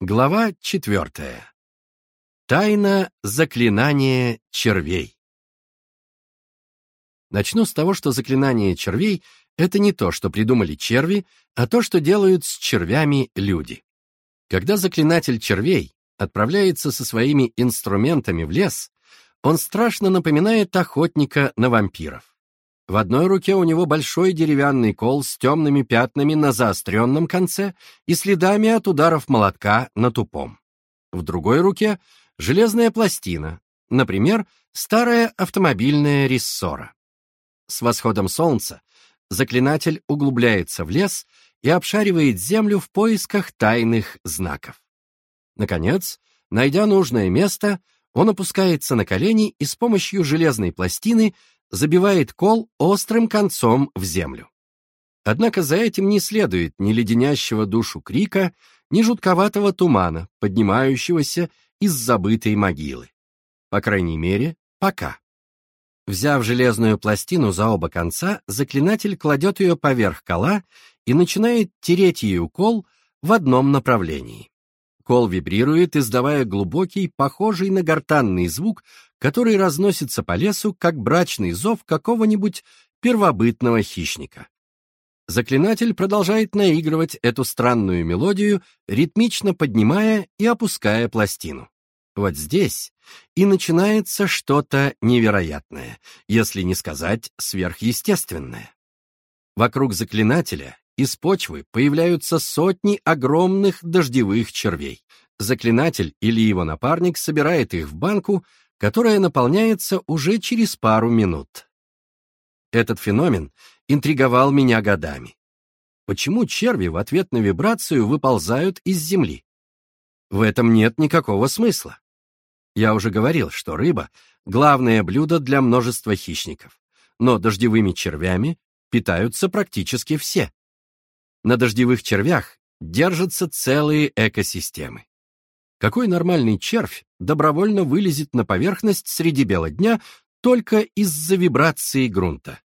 Глава четвертая. Тайна заклинания червей. Начну с того, что заклинание червей — это не то, что придумали черви, а то, что делают с червями люди. Когда заклинатель червей отправляется со своими инструментами в лес, он страшно напоминает охотника на вампиров. В одной руке у него большой деревянный кол с темными пятнами на заостренном конце и следами от ударов молотка на тупом. В другой руке — железная пластина, например, старая автомобильная рессора. С восходом солнца заклинатель углубляется в лес и обшаривает землю в поисках тайных знаков. Наконец, найдя нужное место, он опускается на колени и с помощью железной пластины — забивает кол острым концом в землю. Однако за этим не следует ни леденящего душу крика, ни жутковатого тумана, поднимающегося из забытой могилы. По крайней мере, пока. Взяв железную пластину за оба конца, заклинатель кладет ее поверх кола и начинает тереть ею кол в одном направлении. Кол вибрирует, издавая глубокий, похожий на гортанный звук, который разносится по лесу, как брачный зов какого-нибудь первобытного хищника. Заклинатель продолжает наигрывать эту странную мелодию, ритмично поднимая и опуская пластину. Вот здесь и начинается что-то невероятное, если не сказать сверхъестественное. Вокруг заклинателя из почвы появляются сотни огромных дождевых червей. Заклинатель или его напарник собирает их в банку, которая наполняется уже через пару минут. Этот феномен интриговал меня годами. Почему черви в ответ на вибрацию выползают из земли? В этом нет никакого смысла. Я уже говорил, что рыба — главное блюдо для множества хищников, но дождевыми червями питаются практически все. На дождевых червях держатся целые экосистемы. Какой нормальный червь добровольно вылезет на поверхность среди бела дня только из-за вибрации грунта?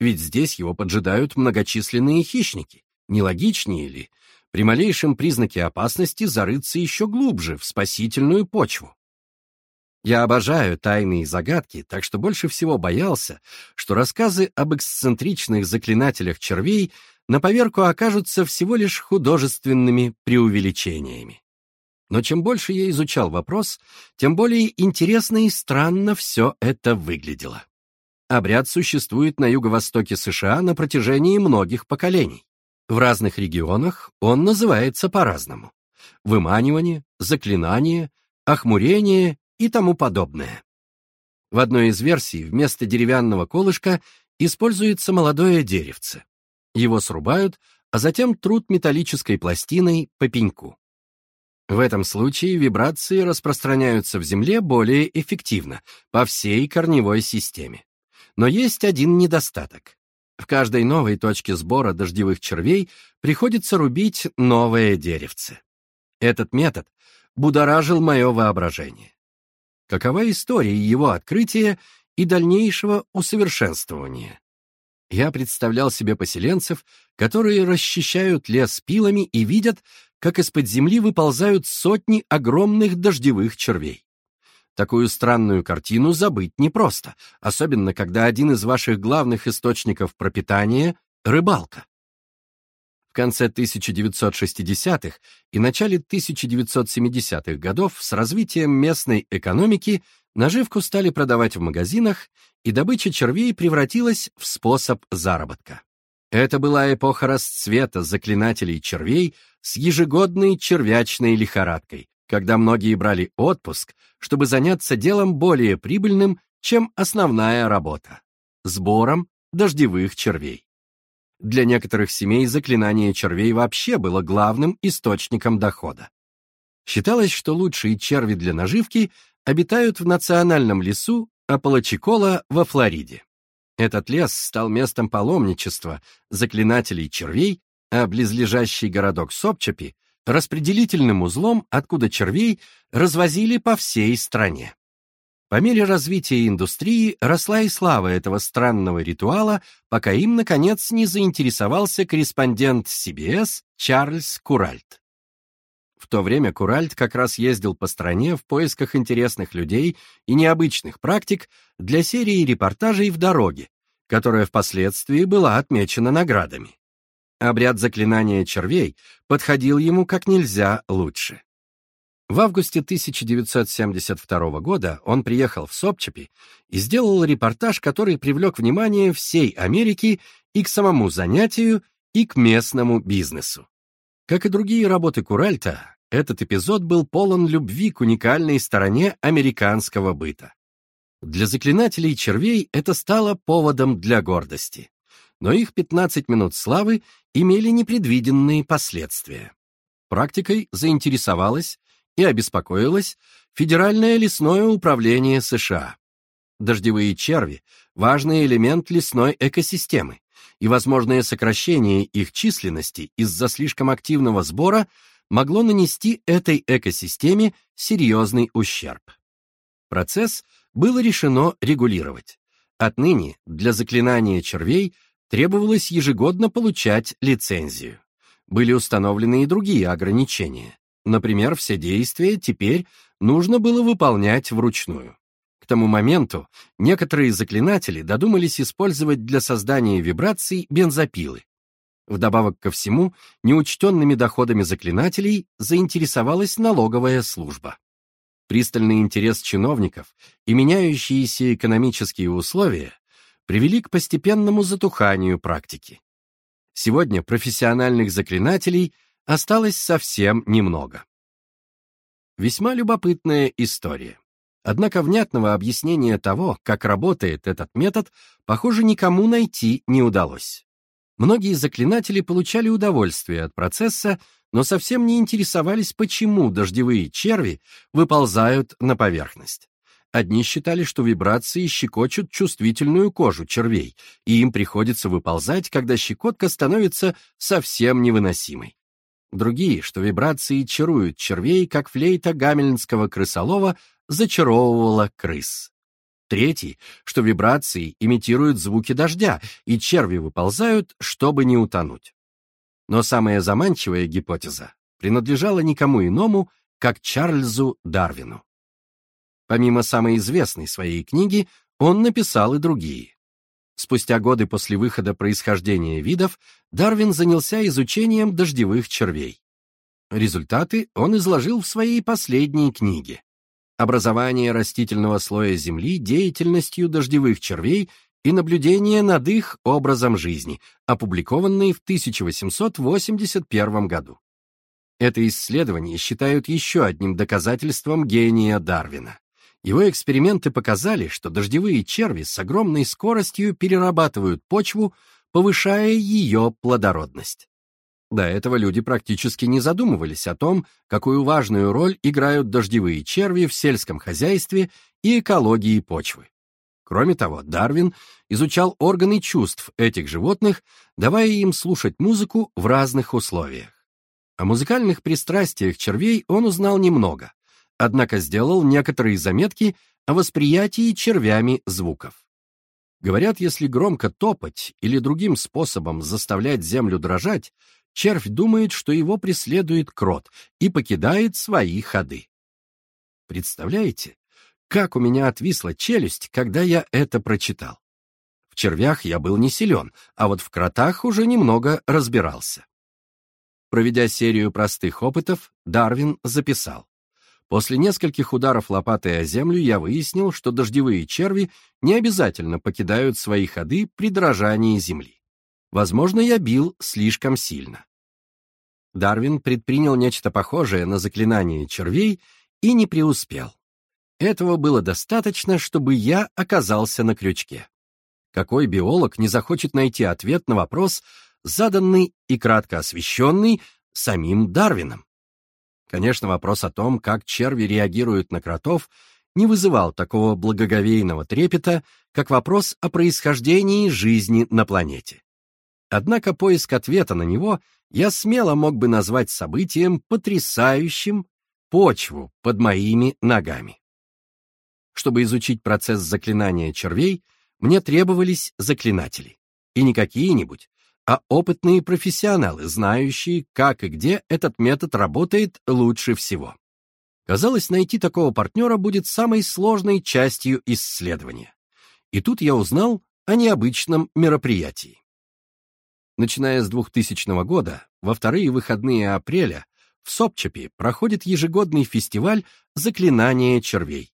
Ведь здесь его поджидают многочисленные хищники. Нелогичнее ли при малейшем признаке опасности зарыться еще глубже в спасительную почву? Я обожаю тайные загадки, так что больше всего боялся, что рассказы об эксцентричных заклинателях червей на поверку окажутся всего лишь художественными преувеличениями. Но чем больше я изучал вопрос, тем более интересно и странно все это выглядело. Обряд существует на юго-востоке США на протяжении многих поколений. В разных регионах он называется по-разному. Выманивание, заклинание, охмурение и тому подобное. В одной из версий вместо деревянного колышка используется молодое деревце. Его срубают, а затем трут металлической пластиной по пеньку. В этом случае вибрации распространяются в Земле более эффективно, по всей корневой системе. Но есть один недостаток. В каждой новой точке сбора дождевых червей приходится рубить новое деревце. Этот метод будоражил мое воображение. Какова история его открытия и дальнейшего усовершенствования? Я представлял себе поселенцев, которые расчищают лес пилами и видят, как из-под земли выползают сотни огромных дождевых червей. Такую странную картину забыть непросто, особенно когда один из ваших главных источников пропитания — рыбалка. Конце 1960-х и начале 1970-х годов с развитием местной экономики наживку стали продавать в магазинах, и добыча червей превратилась в способ заработка. Это была эпоха расцвета заклинателей червей с ежегодной червячной лихорадкой, когда многие брали отпуск, чтобы заняться делом более прибыльным, чем основная работа — сбором дождевых червей. Для некоторых семей заклинание червей вообще было главным источником дохода. Считалось, что лучшие черви для наживки обитают в национальном лесу Апалачикола во Флориде. Этот лес стал местом паломничества заклинателей червей, а близлежащий городок Сопчапи — распределительным узлом, откуда червей развозили по всей стране. По мере развития индустрии росла и слава этого странного ритуала, пока им, наконец, не заинтересовался корреспондент CBS Чарльз Куральт. В то время Куральт как раз ездил по стране в поисках интересных людей и необычных практик для серии репортажей в дороге, которая впоследствии была отмечена наградами. Обряд заклинания червей подходил ему как нельзя лучше. В августе 1972 года он приехал в Сопчепи и сделал репортаж, который привлек внимание всей Америки и к самому занятию, и к местному бизнесу. Как и другие работы Куральта, этот эпизод был полон любви к уникальной стороне американского быта. Для заклинателей червей это стало поводом для гордости. Но их 15 минут славы имели непредвиденные последствия. Практикой заинтересовалась и обеспокоилось Федеральное лесное управление США. Дождевые черви – важный элемент лесной экосистемы, и возможное сокращение их численности из-за слишком активного сбора могло нанести этой экосистеме серьезный ущерб. Процесс было решено регулировать. Отныне для заклинания червей требовалось ежегодно получать лицензию. Были установлены и другие ограничения. Например, все действия теперь нужно было выполнять вручную. К тому моменту некоторые заклинатели додумались использовать для создания вибраций бензопилы. Вдобавок ко всему, неучтенными доходами заклинателей заинтересовалась налоговая служба. Пристальный интерес чиновников и меняющиеся экономические условия привели к постепенному затуханию практики. Сегодня профессиональных заклинателей – осталось совсем немного. Весьма любопытная история. Однако внятного объяснения того, как работает этот метод, похоже, никому найти не удалось. Многие заклинатели получали удовольствие от процесса, но совсем не интересовались, почему дождевые черви выползают на поверхность. Одни считали, что вибрации щекочут чувствительную кожу червей, и им приходится выползать, когда щекотка становится совсем невыносимой. Другие, что вибрации чаруют червей, как флейта гамельнского крысолова зачаровывала крыс. Третий, что вибрации имитируют звуки дождя, и черви выползают, чтобы не утонуть. Но самая заманчивая гипотеза принадлежала никому иному, как Чарльзу Дарвину. Помимо самой известной своей книги, он написал и другие. Спустя годы после выхода происхождения видов Дарвин занялся изучением дождевых червей. Результаты он изложил в своей последней книге «Образование растительного слоя Земли деятельностью дождевых червей и наблюдение над их образом жизни», опубликованной в 1881 году. Это исследование считают еще одним доказательством гения Дарвина. Его эксперименты показали, что дождевые черви с огромной скоростью перерабатывают почву, повышая ее плодородность. До этого люди практически не задумывались о том, какую важную роль играют дождевые черви в сельском хозяйстве и экологии почвы. Кроме того, Дарвин изучал органы чувств этих животных, давая им слушать музыку в разных условиях. О музыкальных пристрастиях червей он узнал немного, однако сделал некоторые заметки о восприятии червями звуков. Говорят, если громко топать или другим способом заставлять землю дрожать, червь думает, что его преследует крот и покидает свои ходы. Представляете, как у меня отвисла челюсть, когда я это прочитал? В червях я был не силен, а вот в кротах уже немного разбирался. Проведя серию простых опытов, Дарвин записал. После нескольких ударов лопатой о землю я выяснил, что дождевые черви не обязательно покидают свои ходы при дрожании земли. Возможно, я бил слишком сильно. Дарвин предпринял нечто похожее на заклинание червей и не преуспел. Этого было достаточно, чтобы я оказался на крючке. Какой биолог не захочет найти ответ на вопрос, заданный и кратко освещенный самим Дарвином? Конечно, вопрос о том, как черви реагируют на кротов, не вызывал такого благоговейного трепета, как вопрос о происхождении жизни на планете. Однако поиск ответа на него я смело мог бы назвать событием, потрясающим почву под моими ногами. Чтобы изучить процесс заклинания червей, мне требовались заклинатели. И не какие-нибудь, а опытные профессионалы, знающие, как и где этот метод работает лучше всего. Казалось, найти такого партнера будет самой сложной частью исследования. И тут я узнал о необычном мероприятии. Начиная с 2000 года, во вторые выходные апреля в Сопчапе проходит ежегодный фестиваль «Заклинание червей».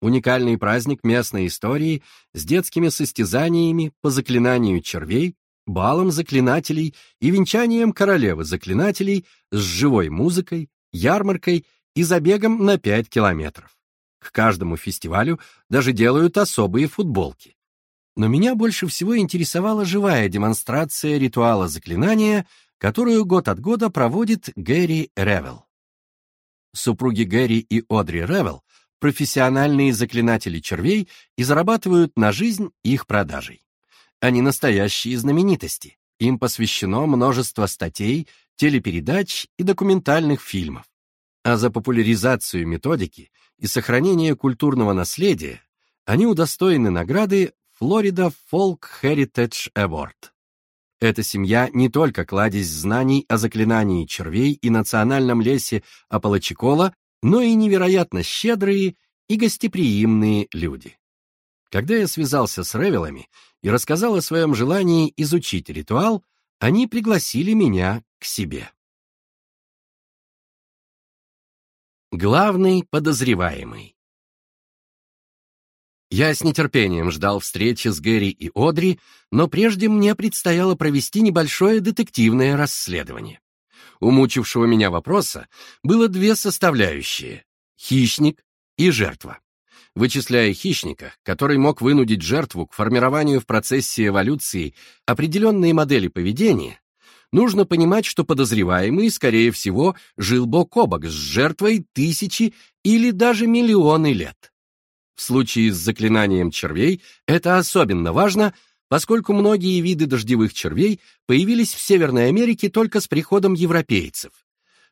Уникальный праздник местной истории с детскими состязаниями по заклинанию червей, балом заклинателей и венчанием королевы заклинателей с живой музыкой, ярмаркой и забегом на 5 километров. К каждому фестивалю даже делают особые футболки. Но меня больше всего интересовала живая демонстрация ритуала заклинания, которую год от года проводит Гэри Ревел. Супруги Гэри и Одри Ревел — профессиональные заклинатели червей и зарабатывают на жизнь их продажей. Они настоящие знаменитости. Им посвящено множество статей, телепередач и документальных фильмов. А за популяризацию методики и сохранение культурного наследия они удостоены награды Florida Folk Heritage Award. Эта семья не только кладезь знаний о заклинании червей и национальном лесе Апалачикола, но и невероятно щедрые и гостеприимные люди. Когда я связался с Ревелами и рассказал о своем желании изучить ритуал, они пригласили меня к себе. Главный подозреваемый я с нетерпением ждал встречи с Гэри и Одри, но прежде мне предстояло провести небольшое детективное расследование. У мучившего меня вопроса было две составляющие — хищник и жертва. Вычисляя хищника, который мог вынудить жертву к формированию в процессе эволюции определенной модели поведения, нужно понимать, что подозреваемый, скорее всего, жил бок о бок с жертвой тысячи или даже миллионы лет. В случае с заклинанием червей это особенно важно, поскольку многие виды дождевых червей появились в Северной Америке только с приходом европейцев,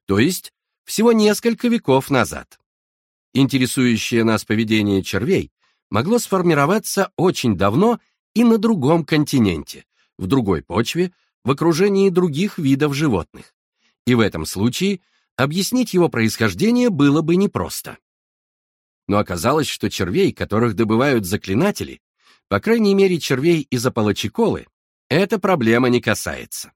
то есть всего несколько веков назад. Интересующее нас поведение червей могло сформироваться очень давно и на другом континенте, в другой почве, в окружении других видов животных. И в этом случае объяснить его происхождение было бы непросто но оказалось, что червей, которых добывают заклинатели, по крайней мере червей из Апалачиколы, эта проблема не касается.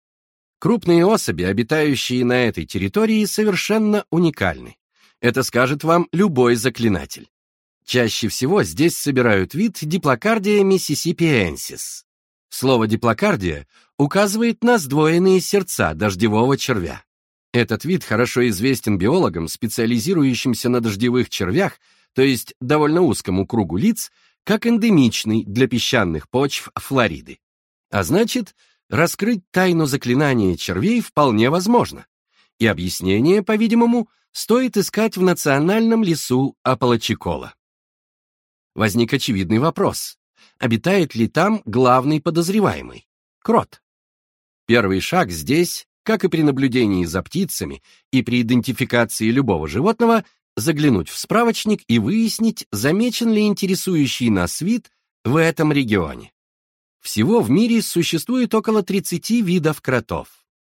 Крупные особи, обитающие на этой территории, совершенно уникальны. Это скажет вам любой заклинатель. Чаще всего здесь собирают вид диплокардия миссисипиенсис. Слово диплокардия указывает на сдвоенные сердца дождевого червя. Этот вид хорошо известен биологам, специализирующимся на дождевых червях, то есть довольно узкому кругу лиц, как эндемичный для песчаных почв Флориды. А значит, раскрыть тайну заклинания червей вполне возможно. И объяснение, по-видимому, стоит искать в национальном лесу Апалачикола. Возник очевидный вопрос. Обитает ли там главный подозреваемый? Крот. Первый шаг здесь, как и при наблюдении за птицами и при идентификации любого животного, заглянуть в справочник и выяснить, замечен ли интересующий нас вид в этом регионе. Всего в мире существует около 30 видов кротов.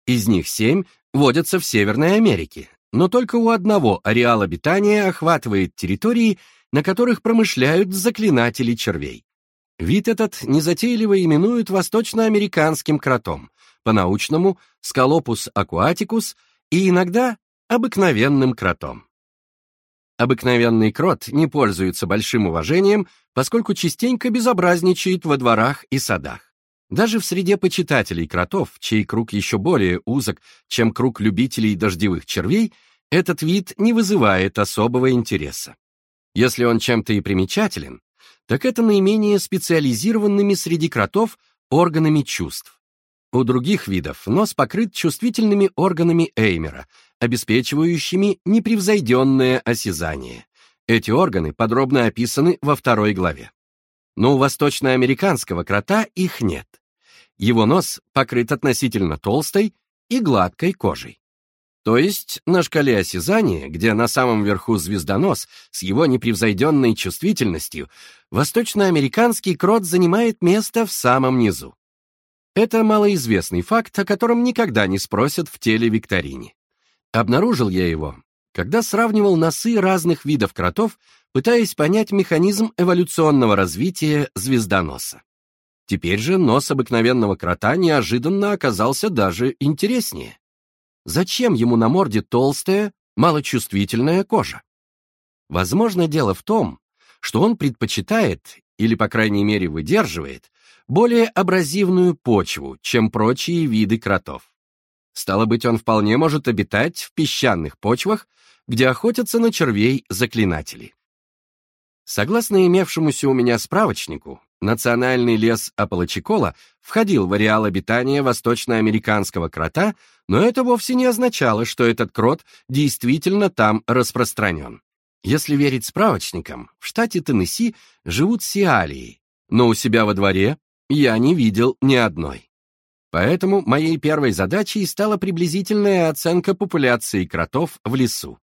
Из них 7 водятся в Северной Америке, но только у одного ареал обитания охватывает территории, на которых промышляют заклинатели червей. Вид этот незатейливо именуют восточноамериканским кротом, по-научному — скалопус акуатикус и иногда обыкновенным кротом. Обыкновенный крот не пользуется большим уважением, поскольку частенько безобразничает во дворах и садах. Даже в среде почитателей кротов, чей круг еще более узок, чем круг любителей дождевых червей, этот вид не вызывает особого интереса. Если он чем-то и примечателен, так это наименее специализированными среди кротов органами чувств. У других видов нос покрыт чувствительными органами Эймера, обеспечивающими непревзойденное осязание. Эти органы подробно описаны во второй главе. Но у восточноамериканского крота их нет. Его нос покрыт относительно толстой и гладкой кожей. То есть на шкале осязания, где на самом верху звездонос с его непревзойденной чувствительностью, восточноамериканский крот занимает место в самом низу. Это малоизвестный факт, о котором никогда не спросят в телевикторине. Обнаружил я его, когда сравнивал носы разных видов кротов, пытаясь понять механизм эволюционного развития звездоноса. Теперь же нос обыкновенного крота неожиданно оказался даже интереснее. Зачем ему на морде толстая, малочувствительная кожа? Возможно, дело в том, что он предпочитает, или, по крайней мере, выдерживает, более абразивную почву, чем прочие виды кротов. Стало быть, он вполне может обитать в песчаных почвах, где охотятся на червей заклинатели. Согласно имевшемуся у меня справочнику, национальный лес Апалачикола входил в ареал обитания восточноамериканского крота, но это вовсе не означало, что этот крот действительно там распространен. Если верить справочникам, в штате Теннесси живут сиалии, но у себя во дворе я не видел ни одной. Поэтому моей первой задачей стала приблизительная оценка популяции кротов в лесу.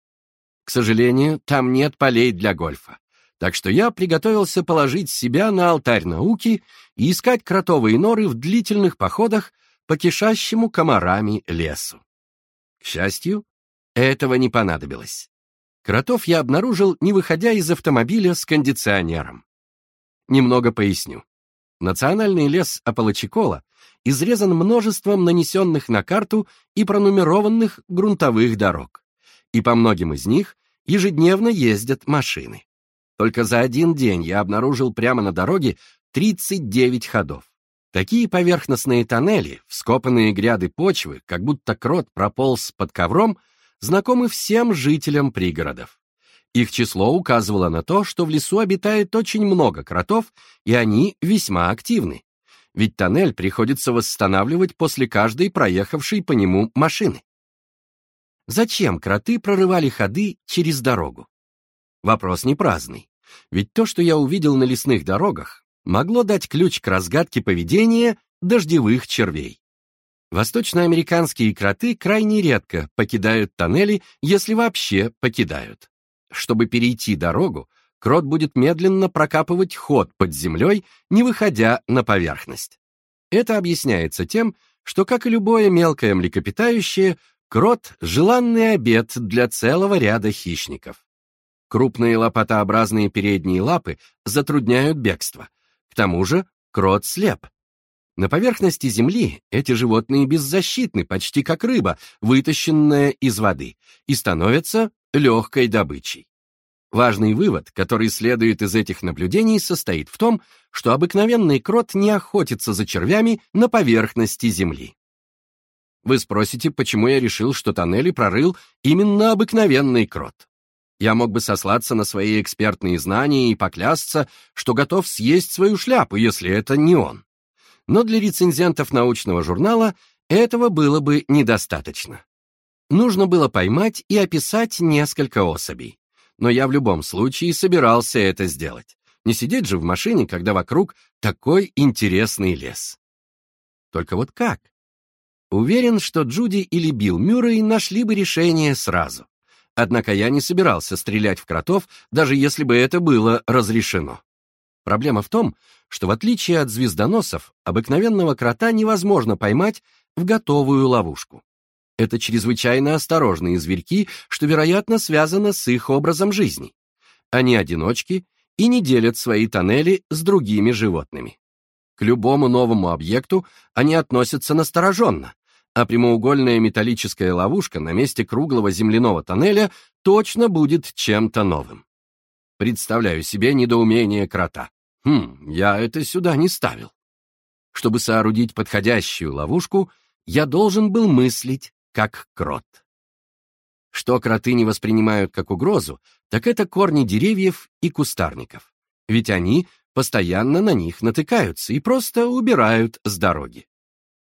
К сожалению, там нет полей для гольфа, так что я приготовился положить себя на алтарь науки и искать кротовые норы в длительных походах по кишащему комарами лесу. К счастью, этого не понадобилось. Кротов я обнаружил, не выходя из автомобиля с кондиционером. Немного поясню. Национальный лес Апалачикола изрезан множеством нанесенных на карту и пронумерованных грунтовых дорог. И по многим из них ежедневно ездят машины. Только за один день я обнаружил прямо на дороге 39 ходов. Такие поверхностные тоннели, вскопанные гряды почвы, как будто крот прополз под ковром, знакомы всем жителям пригородов. Их число указывало на то, что в лесу обитает очень много кротов, и они весьма активны. Ведь тоннель приходится восстанавливать после каждой проехавшей по нему машины. Зачем кроты прорывали ходы через дорогу? Вопрос не праздный. Ведь то, что я увидел на лесных дорогах, могло дать ключ к разгадке поведения дождевых червей. Восточноамериканские кроты крайне редко покидают тоннели, если вообще покидают. Чтобы перейти дорогу, крот будет медленно прокапывать ход под землей, не выходя на поверхность. Это объясняется тем, что, как и любое мелкое млекопитающее, крот — желанный обед для целого ряда хищников. Крупные лопатообразные передние лапы затрудняют бегство. К тому же крот слеп. На поверхности земли эти животные беззащитны, почти как рыба, вытащенная из воды, и становятся легкой добычей. Важный вывод, который следует из этих наблюдений, состоит в том, что обыкновенный крот не охотится за червями на поверхности земли. Вы спросите, почему я решил, что тоннели прорыл именно обыкновенный крот. Я мог бы сослаться на свои экспертные знания и поклясться, что готов съесть свою шляпу, если это не он. Но для рецензентов научного журнала этого было бы недостаточно. Нужно было поймать и описать несколько особей. Но я в любом случае собирался это сделать. Не сидеть же в машине, когда вокруг такой интересный лес. Только вот как? Уверен, что Джуди или Билл Мюррей нашли бы решение сразу. Однако я не собирался стрелять в кротов, даже если бы это было разрешено. Проблема в том, что в отличие от звездоносов, обыкновенного крота невозможно поймать в готовую ловушку. Это чрезвычайно осторожные зверьки, что, вероятно, связано с их образом жизни. Они одиночки и не делят свои тоннели с другими животными. К любому новому объекту они относятся настороженно, а прямоугольная металлическая ловушка на месте круглого земляного тоннеля точно будет чем-то новым. Представляю себе недоумение крота. Хм, я это сюда не ставил. Чтобы соорудить подходящую ловушку, я должен был мыслить как крот. Что кроты не воспринимают как угрозу, так это корни деревьев и кустарников. Ведь они постоянно на них натыкаются и просто убирают с дороги.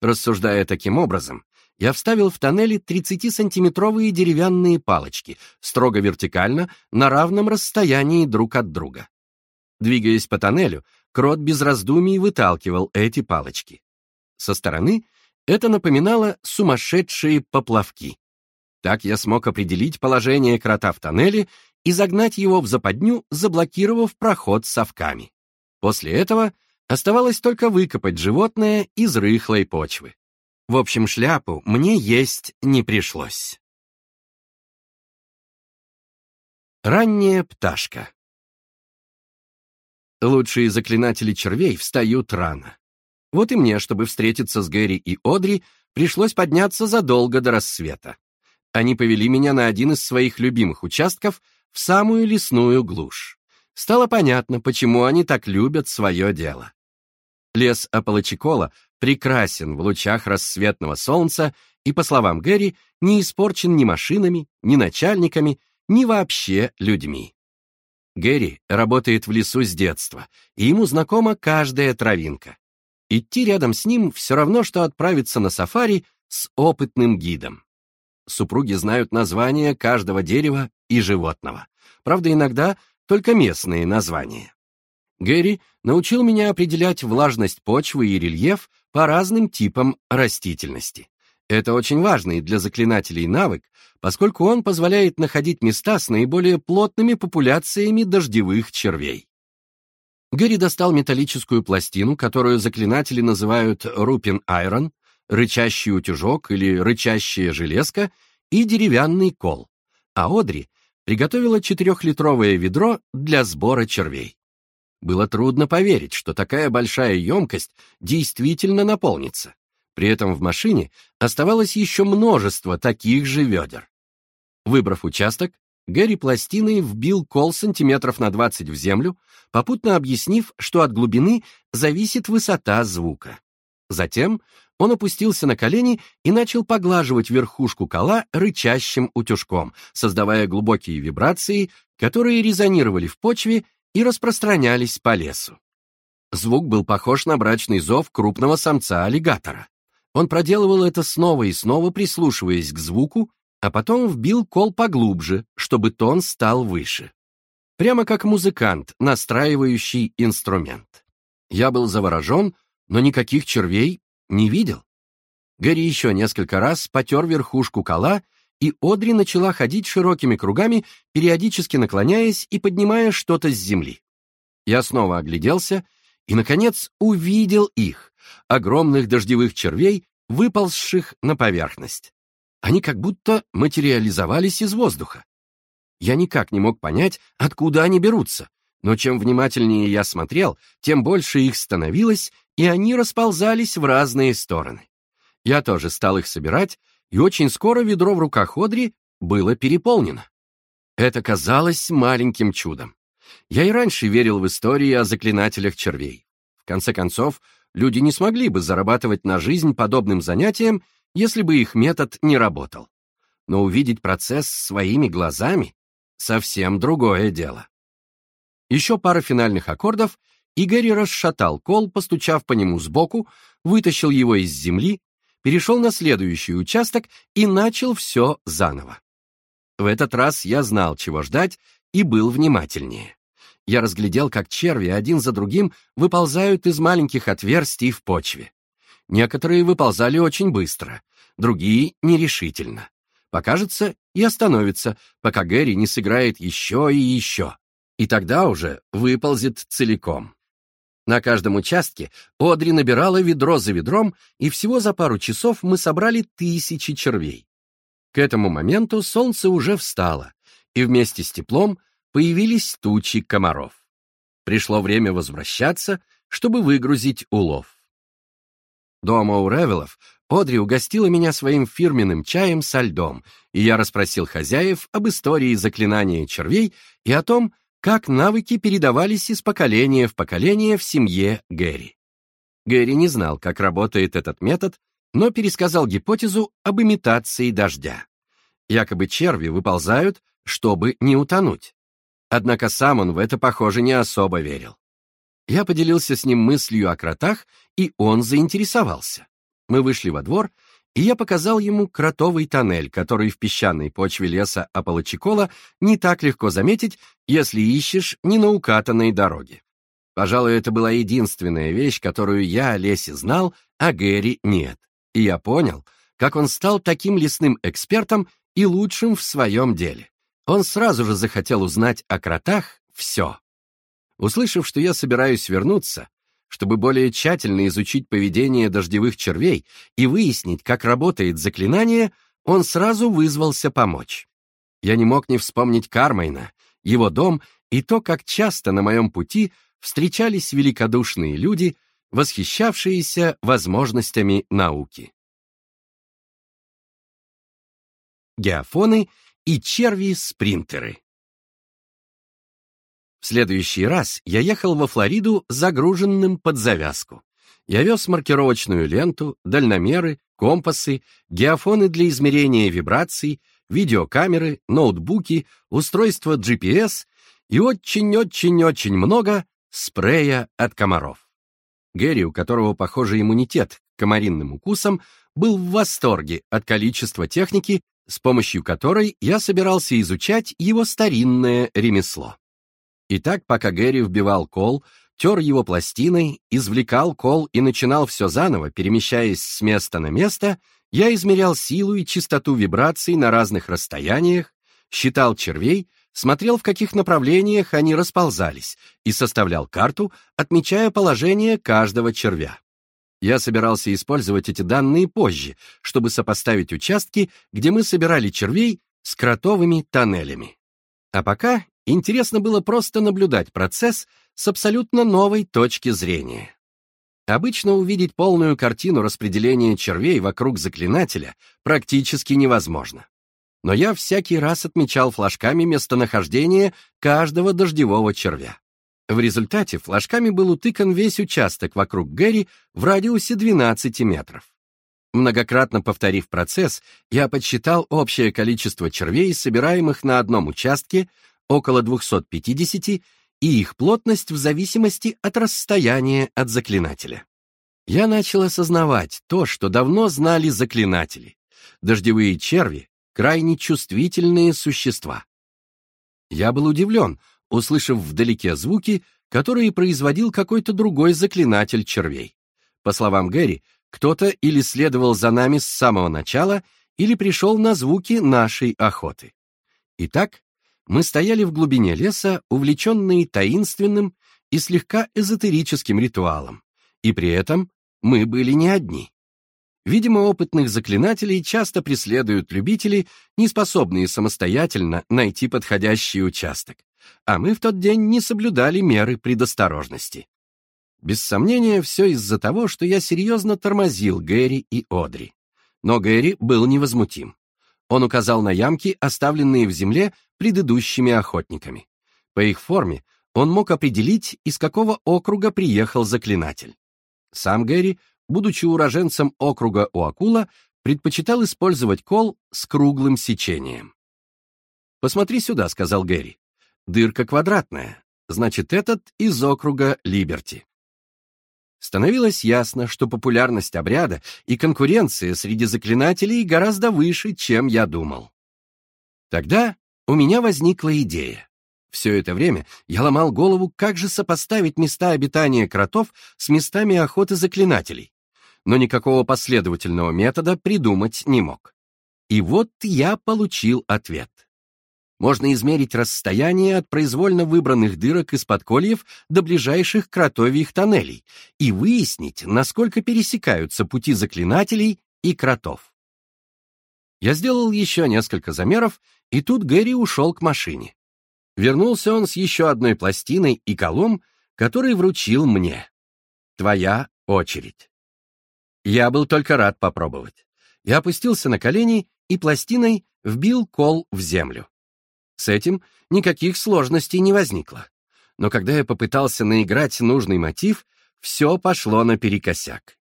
Рассуждая таким образом, я вставил в тоннели 30-сантиметровые деревянные палочки, строго вертикально, на равном расстоянии друг от друга. Двигаясь по тоннелю, крот без раздумий выталкивал эти палочки. Со стороны это напоминало сумасшедшие поплавки. Так я смог определить положение крота в тоннеле и загнать его в западню, заблокировав проход совками. После этого Оставалось только выкопать животное из рыхлой почвы. В общем, шляпу мне есть не пришлось. Ранняя пташка Лучшие заклинатели червей встают рано. Вот и мне, чтобы встретиться с Гэри и Одри, пришлось подняться задолго до рассвета. Они повели меня на один из своих любимых участков в самую лесную глушь. Стало понятно, почему они так любят свое дело. Лес Апалачикола прекрасен в лучах рассветного солнца и, по словам Гэри, не испорчен ни машинами, ни начальниками, ни вообще людьми. Гэри работает в лесу с детства, и ему знакома каждая травинка. Идти рядом с ним все равно, что отправиться на сафари с опытным гидом. Супруги знают названия каждого дерева и животного. Правда, иногда только местные названия. Гэри научил меня определять влажность почвы и рельеф по разным типам растительности. Это очень важный для заклинателей навык, поскольку он позволяет находить места с наиболее плотными популяциями дождевых червей. Гэри достал металлическую пластину, которую заклинатели называют рупин айрон, рычащий утюжок или рычащая железка и деревянный кол, а Одри приготовила четырехлитровое ведро для сбора червей. Было трудно поверить, что такая большая емкость действительно наполнится. При этом в машине оставалось еще множество таких же ведер. Выбрав участок, Гэри пластиной вбил кол сантиметров на 20 в землю, попутно объяснив, что от глубины зависит высота звука. Затем он опустился на колени и начал поглаживать верхушку кола рычащим утюжком, создавая глубокие вибрации, которые резонировали в почве и распространялись по лесу. Звук был похож на брачный зов крупного самца-аллигатора. Он проделывал это снова и снова, прислушиваясь к звуку, а потом вбил кол поглубже, чтобы тон стал выше. Прямо как музыкант, настраивающий инструмент. Я был заворожен, но никаких червей не видел. Гэри еще несколько раз потер верхушку кола и Одри начала ходить широкими кругами, периодически наклоняясь и поднимая что-то с земли. Я снова огляделся и, наконец, увидел их, огромных дождевых червей, выползших на поверхность. Они как будто материализовались из воздуха. Я никак не мог понять, откуда они берутся, но чем внимательнее я смотрел, тем больше их становилось, и они расползались в разные стороны. Я тоже стал их собирать, и очень скоро ведро в руках Одри было переполнено. Это казалось маленьким чудом. Я и раньше верил в истории о заклинателях червей. В конце концов, люди не смогли бы зарабатывать на жизнь подобным занятием, если бы их метод не работал. Но увидеть процесс своими глазами — совсем другое дело. Еще пара финальных аккордов, и Гэри расшатал кол, постучав по нему сбоку, вытащил его из земли перешел на следующий участок и начал все заново. В этот раз я знал, чего ждать, и был внимательнее. Я разглядел, как черви один за другим выползают из маленьких отверстий в почве. Некоторые выползали очень быстро, другие — нерешительно. Покажется и остановится, пока Гэри не сыграет еще и еще. И тогда уже выползет целиком. На каждом участке Одри набирала ведро за ведром, и всего за пару часов мы собрали тысячи червей. К этому моменту солнце уже встало, и вместе с теплом появились тучи комаров. Пришло время возвращаться, чтобы выгрузить улов. Дома у Ревелов Одри угостила меня своим фирменным чаем со льдом, и я расспросил хозяев об истории заклинания червей и о том, как навыки передавались из поколения в поколение в семье Гэри. Гэри не знал, как работает этот метод, но пересказал гипотезу об имитации дождя. Якобы черви выползают, чтобы не утонуть. Однако сам он в это, похоже, не особо верил. Я поделился с ним мыслью о кротах, и он заинтересовался. Мы вышли во двор, и я показал ему кротовый тоннель, который в песчаной почве леса Аполлочикола не так легко заметить, если ищешь не на укатанной дороге. Пожалуй, это была единственная вещь, которую я о лесе знал, а Гэри нет. И я понял, как он стал таким лесным экспертом и лучшим в своем деле. Он сразу же захотел узнать о кротах все. Услышав, что я собираюсь вернуться, чтобы более тщательно изучить поведение дождевых червей и выяснить, как работает заклинание, он сразу вызвался помочь. Я не мог не вспомнить Кармайна, его дом и то, как часто на моем пути встречались великодушные люди, восхищавшиеся возможностями науки. Геофоны и черви-спринтеры Следующий раз я ехал во Флориду загруженным под завязку. Я вез маркировочную ленту, дальномеры, компасы, геофоны для измерения вибраций, видеокамеры, ноутбуки, устройства GPS и очень-очень-очень много спрея от комаров. Гэри, у которого, похоже, иммунитет к комаринным укусам, был в восторге от количества техники, с помощью которой я собирался изучать его старинное ремесло. Итак, пока Гэри вбивал кол, тер его пластиной, извлекал кол и начинал все заново, перемещаясь с места на место, я измерял силу и частоту вибраций на разных расстояниях, считал червей, смотрел, в каких направлениях они расползались, и составлял карту, отмечая положение каждого червя. Я собирался использовать эти данные позже, чтобы сопоставить участки, где мы собирали червей с кротовыми тоннелями. А пока интересно было просто наблюдать процесс с абсолютно новой точки зрения. Обычно увидеть полную картину распределения червей вокруг заклинателя практически невозможно. Но я всякий раз отмечал флажками местонахождение каждого дождевого червя. В результате флажками был утыкан весь участок вокруг Гэри в радиусе 12 метров. Многократно повторив процесс, я подсчитал общее количество червей, собираемых на одном участке, около 250, и их плотность в зависимости от расстояния от заклинателя. Я начал осознавать то, что давно знали заклинатели. Дождевые черви — крайне чувствительные существа. Я был удивлен, услышав вдалеке звуки, которые производил какой-то другой заклинатель червей. По словам Гэри, кто-то или следовал за нами с самого начала, или пришел на звуки нашей охоты. Итак, мы стояли в глубине леса, увлеченные таинственным и слегка эзотерическим ритуалом, и при этом мы были не одни. Видимо, опытных заклинателей часто преследуют любители, не способные самостоятельно найти подходящий участок, а мы в тот день не соблюдали меры предосторожности. Без сомнения, все из-за того, что я серьезно тормозил Гэри и Одри. Но Гэри был невозмутим. Он указал на ямки, оставленные в земле предыдущими охотниками. По их форме он мог определить, из какого округа приехал заклинатель. Сам Гэри, будучи уроженцем округа Уакула, предпочитал использовать кол с круглым сечением. «Посмотри сюда», — сказал Гэри. «Дырка квадратная, значит, этот из округа Либерти». Становилось ясно, что популярность обряда и конкуренция среди заклинателей гораздо выше, чем я думал. Тогда у меня возникла идея. Все это время я ломал голову, как же сопоставить места обитания кротов с местами охоты заклинателей, но никакого последовательного метода придумать не мог. И вот я получил ответ можно измерить расстояние от произвольно выбранных дырок из подкольев до ближайших кротовьих тоннелей и выяснить, насколько пересекаются пути заклинателей и кротов. Я сделал еще несколько замеров, и тут Гэри ушел к машине. Вернулся он с еще одной пластиной и колом, который вручил мне. Твоя очередь. Я был только рад попробовать. Я опустился на колени и пластиной вбил кол в землю. С этим никаких сложностей не возникло. Но когда я попытался наиграть нужный мотив, все пошло наперекосяк.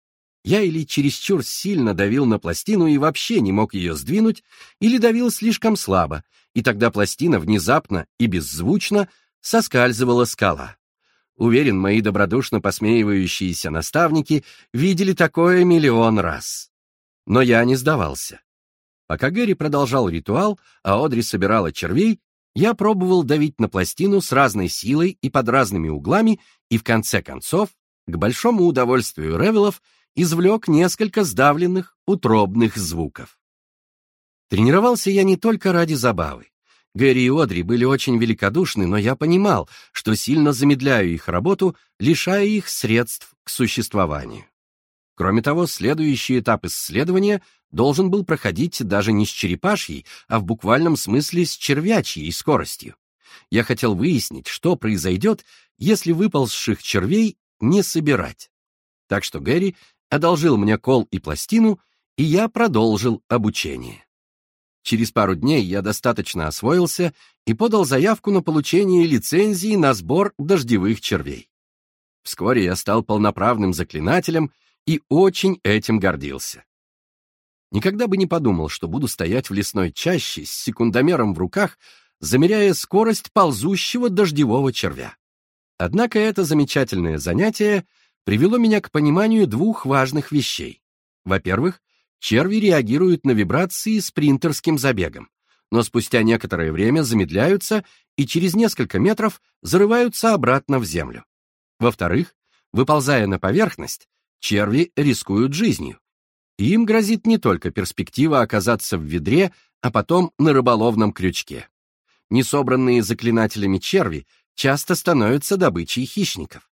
Я или чересчур сильно давил на пластину и вообще не мог ее сдвинуть, или давил слишком слабо, и тогда пластина внезапно и беззвучно соскальзывала скала. Уверен, мои добродушно посмеивающиеся наставники видели такое миллион раз. Но я не сдавался. Пока Гэри продолжал ритуал, а Одри собирала червей, я пробовал давить на пластину с разной силой и под разными углами, и в конце концов, к большому удовольствию Ревелов, извлек несколько сдавленных, утробных звуков. Тренировался я не только ради забавы. Гэри и Одри были очень великодушны, но я понимал, что сильно замедляю их работу, лишая их средств к существованию. Кроме того, следующий этап исследования должен был проходить даже не с черепашьей, а в буквальном смысле с червячьей скоростью. Я хотел выяснить, что произойдет, если выползших червей не собирать. Так что Гэри одолжил мне кол и пластину, и я продолжил обучение. Через пару дней я достаточно освоился и подал заявку на получение лицензии на сбор дождевых червей. Вскоре я стал полноправным заклинателем и очень этим гордился. Никогда бы не подумал, что буду стоять в лесной чаще с секундомером в руках, замеряя скорость ползущего дождевого червя. Однако это замечательное занятие привело меня к пониманию двух важных вещей. Во-первых, черви реагируют на вибрации спринтерским забегом, но спустя некоторое время замедляются и через несколько метров зарываются обратно в землю. Во-вторых, выползая на поверхность, черви рискуют жизнью. Им грозит не только перспектива оказаться в ведре, а потом на рыболовном крючке. Несобранные заклинателями черви часто становятся добычей хищников.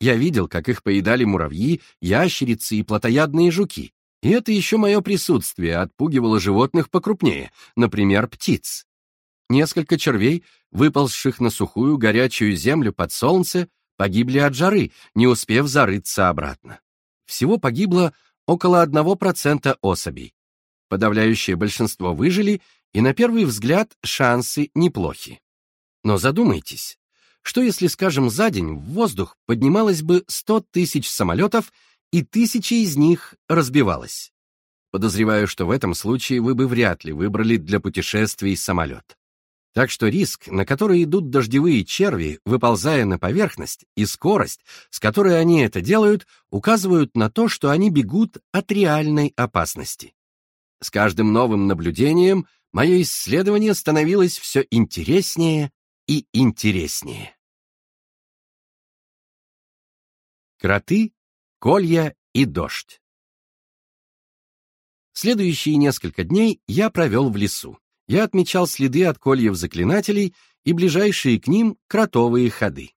Я видел, как их поедали муравьи, ящерицы и плотоядные жуки. И это еще мое присутствие отпугивало животных покрупнее, например, птиц. Несколько червей, выползших на сухую горячую землю под солнце, погибли от жары, не успев зарыться обратно. Всего погибло около 1% особей. Подавляющее большинство выжили, и на первый взгляд шансы неплохи. Но задумайтесь, что если, скажем, за день в воздух поднималось бы 100 тысяч самолетов, и тысячи из них разбивалось? Подозреваю, что в этом случае вы бы вряд ли выбрали для путешествий самолет. Так что риск, на который идут дождевые черви, выползая на поверхность, и скорость, с которой они это делают, указывают на то, что они бегут от реальной опасности. С каждым новым наблюдением мое исследование становилось все интереснее и интереснее. Кроты, колья и дождь. Следующие несколько дней я провел в лесу я отмечал следы от кольев заклинателей и ближайшие к ним кротовые ходы.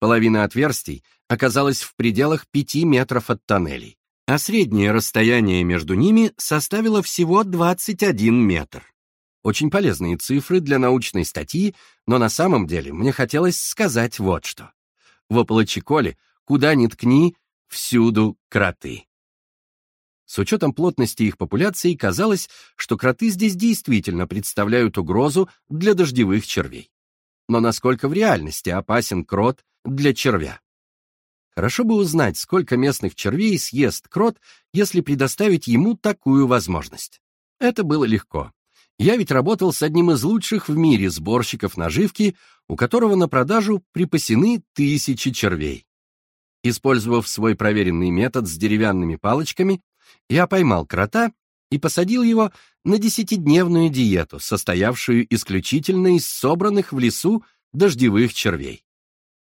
Половина отверстий оказалась в пределах 5 метров от тоннелей, а среднее расстояние между ними составило всего 21 метр. Очень полезные цифры для научной статьи, но на самом деле мне хотелось сказать вот что. В Ополочеколе, куда ни ткни, всюду кроты. С учетом плотности их популяции казалось, что кроты здесь действительно представляют угрозу для дождевых червей. Но насколько в реальности опасен крот для червя? Хорошо бы узнать, сколько местных червей съест крот, если предоставить ему такую возможность. Это было легко. Я ведь работал с одним из лучших в мире сборщиков наживки, у которого на продажу припасены тысячи червей. Использовав свой проверенный метод с деревянными палочками, я поймал крота и посадил его на десятидневную диету, состоявшую исключительно из собранных в лесу дождевых червей.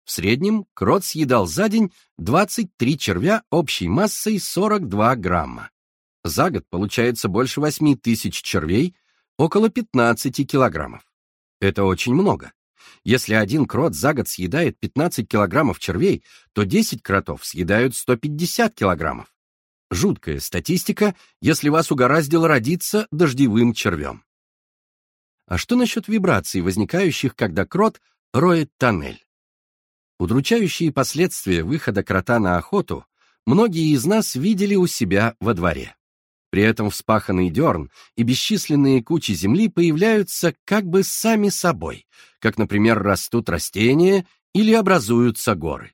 В среднем крот съедал за день 23 червя общей массой 42 грамма. За год получается больше 8 тысяч червей, около 15 килограммов. Это очень много. Если один крот за год съедает 15 килограммов червей, то 10 кротов съедают 150 килограммов. Жуткая статистика, если вас угораздило родиться дождевым червем. А что насчет вибраций, возникающих, когда крот роет тоннель? Удручающие последствия выхода крота на охоту многие из нас видели у себя во дворе. При этом вспаханный дерн и бесчисленные кучи земли появляются как бы сами собой, как, например, растут растения или образуются горы.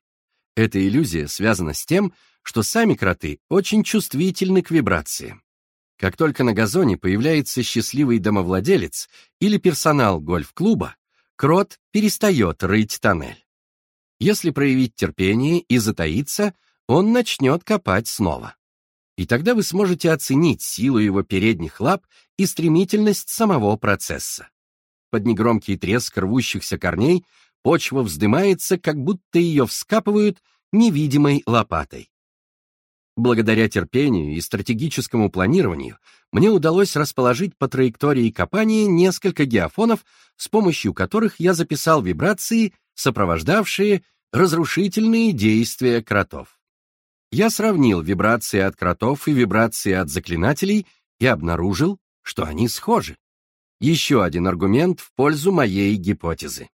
Эта иллюзия связана с тем, что сами кроты очень чувствительны к вибрациям. Как только на газоне появляется счастливый домовладелец или персонал гольф-клуба, крот перестает рыть тоннель. Если проявить терпение и затаиться, он начнет копать снова. И тогда вы сможете оценить силу его передних лап и стремительность самого процесса. Под негромкий треск рвущихся корней почва вздымается, как будто ее вскапывают невидимой лопатой. Благодаря терпению и стратегическому планированию мне удалось расположить по траектории копания несколько геофонов, с помощью которых я записал вибрации, сопровождавшие разрушительные действия кротов. Я сравнил вибрации от кротов и вибрации от заклинателей и обнаружил, что они схожи. Еще один аргумент в пользу моей гипотезы.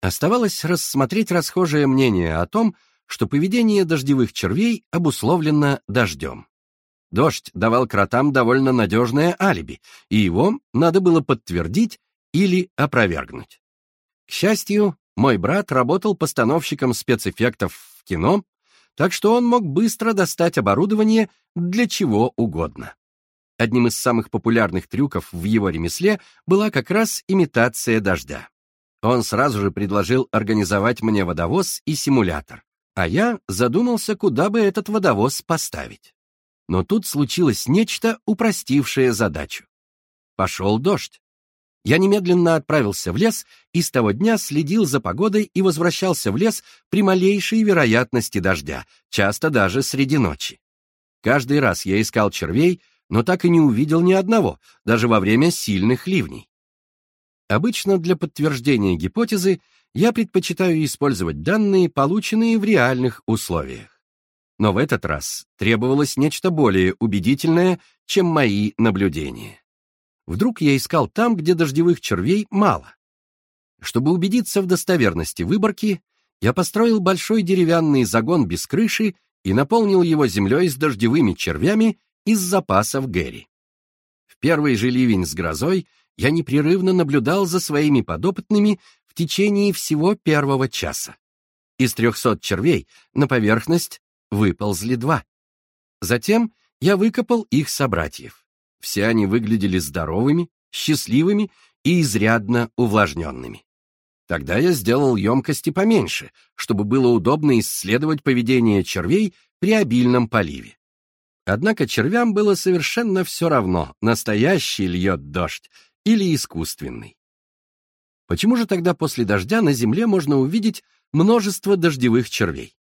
Оставалось рассмотреть расхожее мнение о том, что поведение дождевых червей обусловлено дождем. Дождь давал кротам довольно надежное алиби, и его надо было подтвердить или опровергнуть. К счастью, мой брат работал постановщиком спецэффектов в кино, так что он мог быстро достать оборудование для чего угодно. Одним из самых популярных трюков в его ремесле была как раз имитация дождя. Он сразу же предложил организовать мне водовоз и симулятор, а я задумался, куда бы этот водовоз поставить. Но тут случилось нечто, упростившее задачу. Пошел дождь. Я немедленно отправился в лес и с того дня следил за погодой и возвращался в лес при малейшей вероятности дождя, часто даже среди ночи. Каждый раз я искал червей, но так и не увидел ни одного, даже во время сильных ливней. Обычно для подтверждения гипотезы я предпочитаю использовать данные, полученные в реальных условиях. Но в этот раз требовалось нечто более убедительное, чем мои наблюдения. Вдруг я искал там, где дождевых червей мало. Чтобы убедиться в достоверности выборки, я построил большой деревянный загон без крыши и наполнил его землей с дождевыми червями из запасов Гэри. В первый же ливень с грозой я непрерывно наблюдал за своими подопытными в течение всего первого часа. Из трехсот червей на поверхность выползли два. Затем я выкопал их собратьев. Все они выглядели здоровыми, счастливыми и изрядно увлажненными. Тогда я сделал емкости поменьше, чтобы было удобно исследовать поведение червей при обильном поливе. Однако червям было совершенно все равно, настоящий льет дождь или искусственный. Почему же тогда после дождя на Земле можно увидеть множество дождевых червей?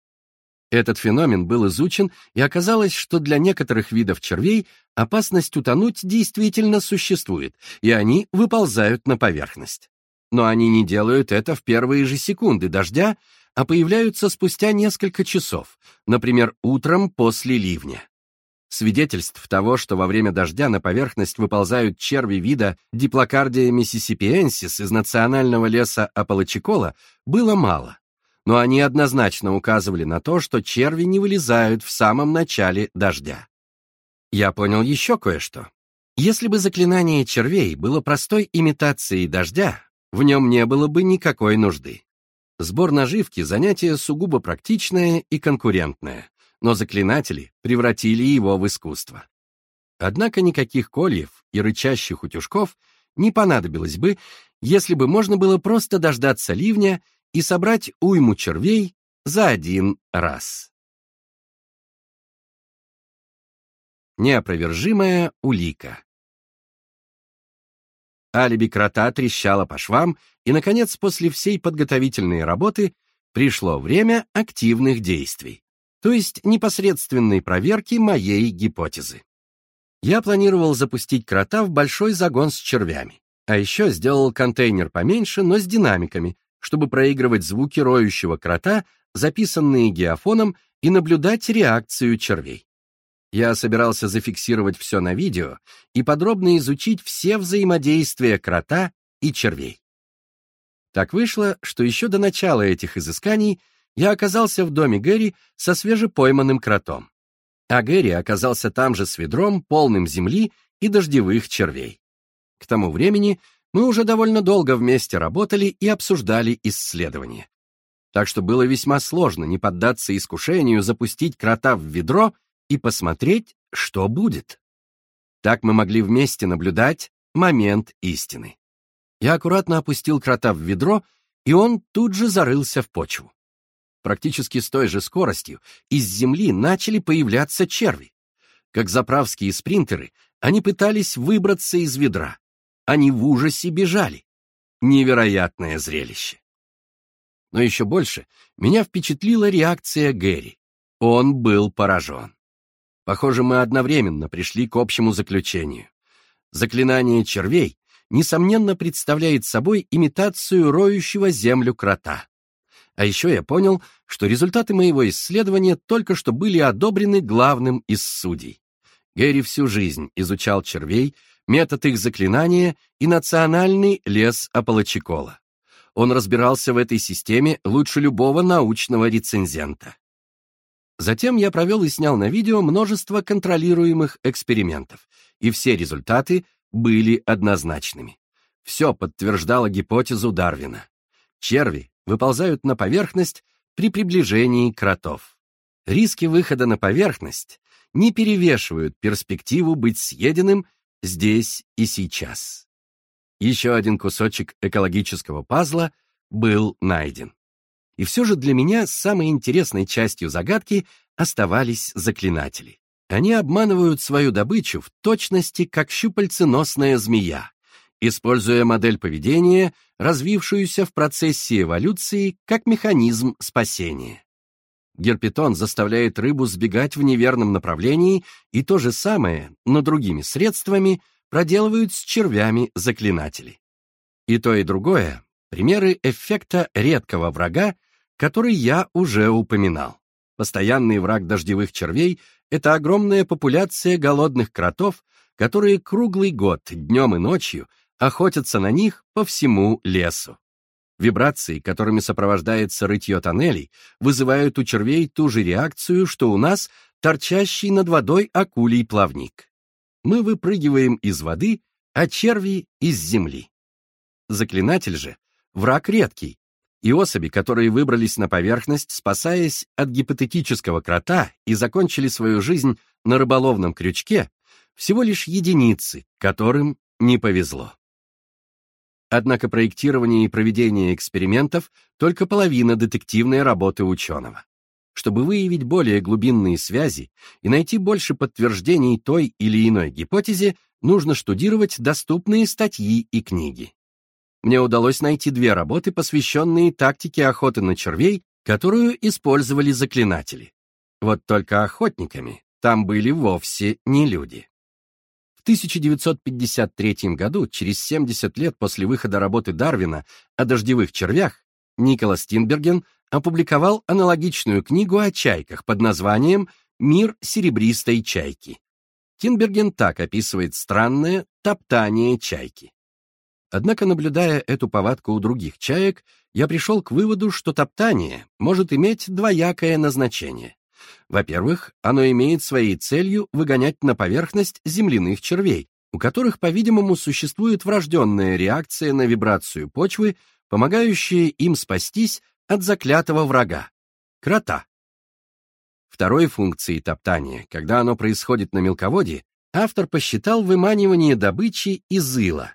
Этот феномен был изучен, и оказалось, что для некоторых видов червей опасность утонуть действительно существует, и они выползают на поверхность. Но они не делают это в первые же секунды дождя, а появляются спустя несколько часов, например, утром после ливня. Свидетельств того, что во время дождя на поверхность выползают черви вида Диплокардия миссисипиенсис из национального леса Апалачикола, было мало. Но они однозначно указывали на то, что черви не вылезают в самом начале дождя. Я понял еще кое-что. Если бы заклинание червей было простой имитацией дождя, в нем не было бы никакой нужды. Сбор наживки — занятие сугубо практичное и конкурентное но заклинатели превратили его в искусство. Однако никаких кольев и рычащих утюжков не понадобилось бы, если бы можно было просто дождаться ливня и собрать уйму червей за один раз. Неопровержимая улика. Алиби крота трещало по швам, и, наконец, после всей подготовительной работы пришло время активных действий то есть непосредственной проверки моей гипотезы. Я планировал запустить крота в большой загон с червями, а еще сделал контейнер поменьше, но с динамиками, чтобы проигрывать звуки роющего крота, записанные геофоном, и наблюдать реакцию червей. Я собирался зафиксировать все на видео и подробно изучить все взаимодействия крота и червей. Так вышло, что еще до начала этих изысканий я оказался в доме Гэри со свежепойманным кротом. А Гэри оказался там же с ведром, полным земли и дождевых червей. К тому времени мы уже довольно долго вместе работали и обсуждали исследования. Так что было весьма сложно не поддаться искушению запустить крота в ведро и посмотреть, что будет. Так мы могли вместе наблюдать момент истины. Я аккуратно опустил крота в ведро, и он тут же зарылся в почву. Практически с той же скоростью из земли начали появляться черви. Как заправские спринтеры, они пытались выбраться из ведра. Они в ужасе бежали. Невероятное зрелище. Но еще больше меня впечатлила реакция Гэри. Он был поражен. Похоже, мы одновременно пришли к общему заключению. Заклинание червей, несомненно, представляет собой имитацию роющего землю крота. А еще я понял, что результаты моего исследования только что были одобрены главным из судей. Гэри всю жизнь изучал червей, метод их заклинания и национальный лес Аполлочекола. Он разбирался в этой системе лучше любого научного рецензента. Затем я провел и снял на видео множество контролируемых экспериментов, и все результаты были однозначными. Все подтверждало гипотезу Дарвина. Черви выползают на поверхность при приближении кротов. Риски выхода на поверхность не перевешивают перспективу быть съеденным здесь и сейчас. Еще один кусочек экологического пазла был найден. И все же для меня самой интересной частью загадки оставались заклинатели. Они обманывают свою добычу в точности, как щупальценосная змея, используя модель поведения, развившуюся в процессе эволюции как механизм спасения. Герпетон заставляет рыбу сбегать в неверном направлении, и то же самое, но другими средствами, проделывают с червями заклинатели. И то, и другое — примеры эффекта редкого врага, который я уже упоминал. Постоянный враг дождевых червей — это огромная популяция голодных кротов, которые круглый год, днем и ночью, охотятся на них по всему лесу. Вибрации, которыми сопровождается рытье тоннелей, вызывают у червей ту же реакцию, что у нас торчащий над водой акулий плавник. Мы выпрыгиваем из воды, а черви — из земли. Заклинатель же — враг редкий, и особи, которые выбрались на поверхность, спасаясь от гипотетического крота и закончили свою жизнь на рыболовном крючке, всего лишь единицы, которым не повезло. Однако проектирование и проведение экспериментов — только половина детективной работы ученого. Чтобы выявить более глубинные связи и найти больше подтверждений той или иной гипотезе, нужно штудировать доступные статьи и книги. Мне удалось найти две работы, посвященные тактике охоты на червей, которую использовали заклинатели. Вот только охотниками там были вовсе не люди. В 1953 году, через 70 лет после выхода работы Дарвина о дождевых червях, Николас Тинберген опубликовал аналогичную книгу о чайках под названием «Мир серебристой чайки». Тинберген так описывает странное топтание чайки. Однако, наблюдая эту повадку у других чаек, я пришел к выводу, что топтание может иметь двоякое назначение. Во-первых, оно имеет своей целью выгонять на поверхность земляных червей, у которых, по-видимому, существует врожденная реакция на вибрацию почвы, помогающая им спастись от заклятого врага — крота. Второй функцией топтания, когда оно происходит на мелководье, автор посчитал выманивание добычи из ила.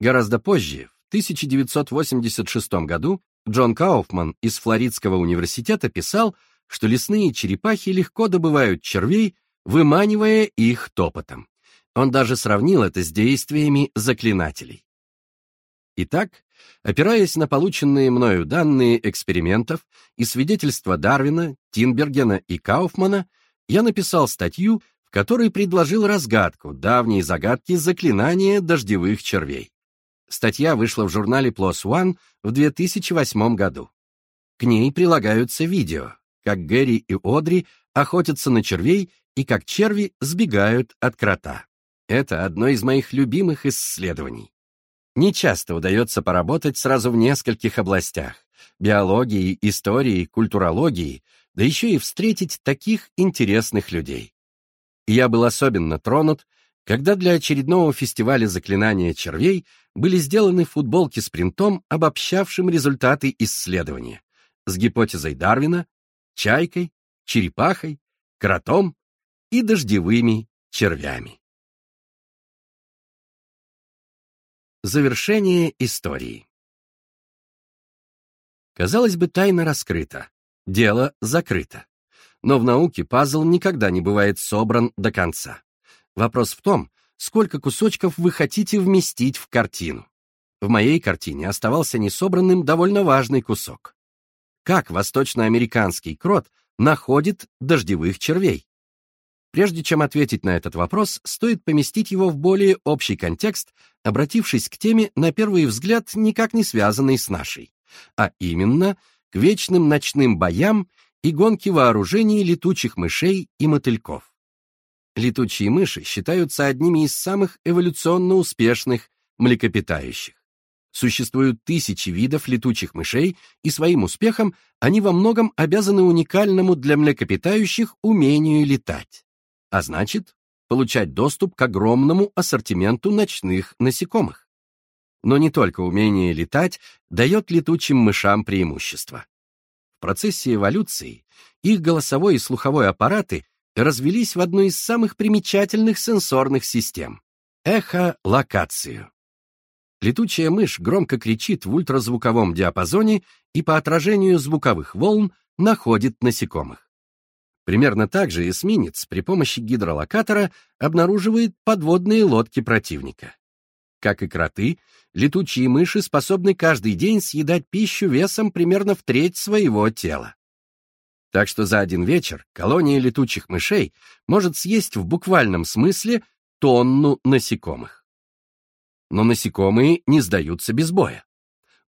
Гораздо позже, в 1986 году, Джон Кауфман из Флоридского университета писал, что лесные черепахи легко добывают червей, выманивая их топотом. Он даже сравнил это с действиями заклинателей. Итак, опираясь на полученные мною данные экспериментов и свидетельства Дарвина, Тинбергена и Кауфмана, я написал статью, в которой предложил разгадку давней загадки заклинания дождевых червей. Статья вышла в журнале PLOS ONE в 2008 году. К ней прилагаются видео, как Гэри и Одри охотятся на червей и как черви сбегают от крота. Это одно из моих любимых исследований. Не часто удается поработать сразу в нескольких областях — биологии, истории, культурологии, да еще и встретить таких интересных людей. Я был особенно тронут, когда для очередного фестиваля заклинания червей были сделаны футболки с принтом, обобщавшим результаты исследования, с гипотезой Дарвина, чайкой, черепахой, кротом и дождевыми червями. Завершение истории. Казалось бы, тайна раскрыта, дело закрыто. Но в науке пазл никогда не бывает собран до конца. Вопрос в том, сколько кусочков вы хотите вместить в картину. В моей картине оставался несобранным довольно важный кусок как восточноамериканский крот находит дождевых червей. Прежде чем ответить на этот вопрос, стоит поместить его в более общий контекст, обратившись к теме, на первый взгляд, никак не связанной с нашей, а именно к вечным ночным боям и гонке вооружений летучих мышей и мотыльков. Летучие мыши считаются одними из самых эволюционно успешных млекопитающих. Существуют тысячи видов летучих мышей, и своим успехом они во многом обязаны уникальному для млекопитающих умению летать, а значит, получать доступ к огромному ассортименту ночных насекомых. Но не только умение летать дает летучим мышам преимущество. В процессе эволюции их голосовой и слуховой аппараты развелись в одну из самых примечательных сенсорных систем — эхолокацию. Летучая мышь громко кричит в ультразвуковом диапазоне и по отражению звуковых волн находит насекомых. Примерно так же эсминец при помощи гидролокатора обнаруживает подводные лодки противника. Как и кроты, летучие мыши способны каждый день съедать пищу весом примерно в треть своего тела. Так что за один вечер колония летучих мышей может съесть в буквальном смысле тонну насекомых. Но насекомые не сдаются без боя.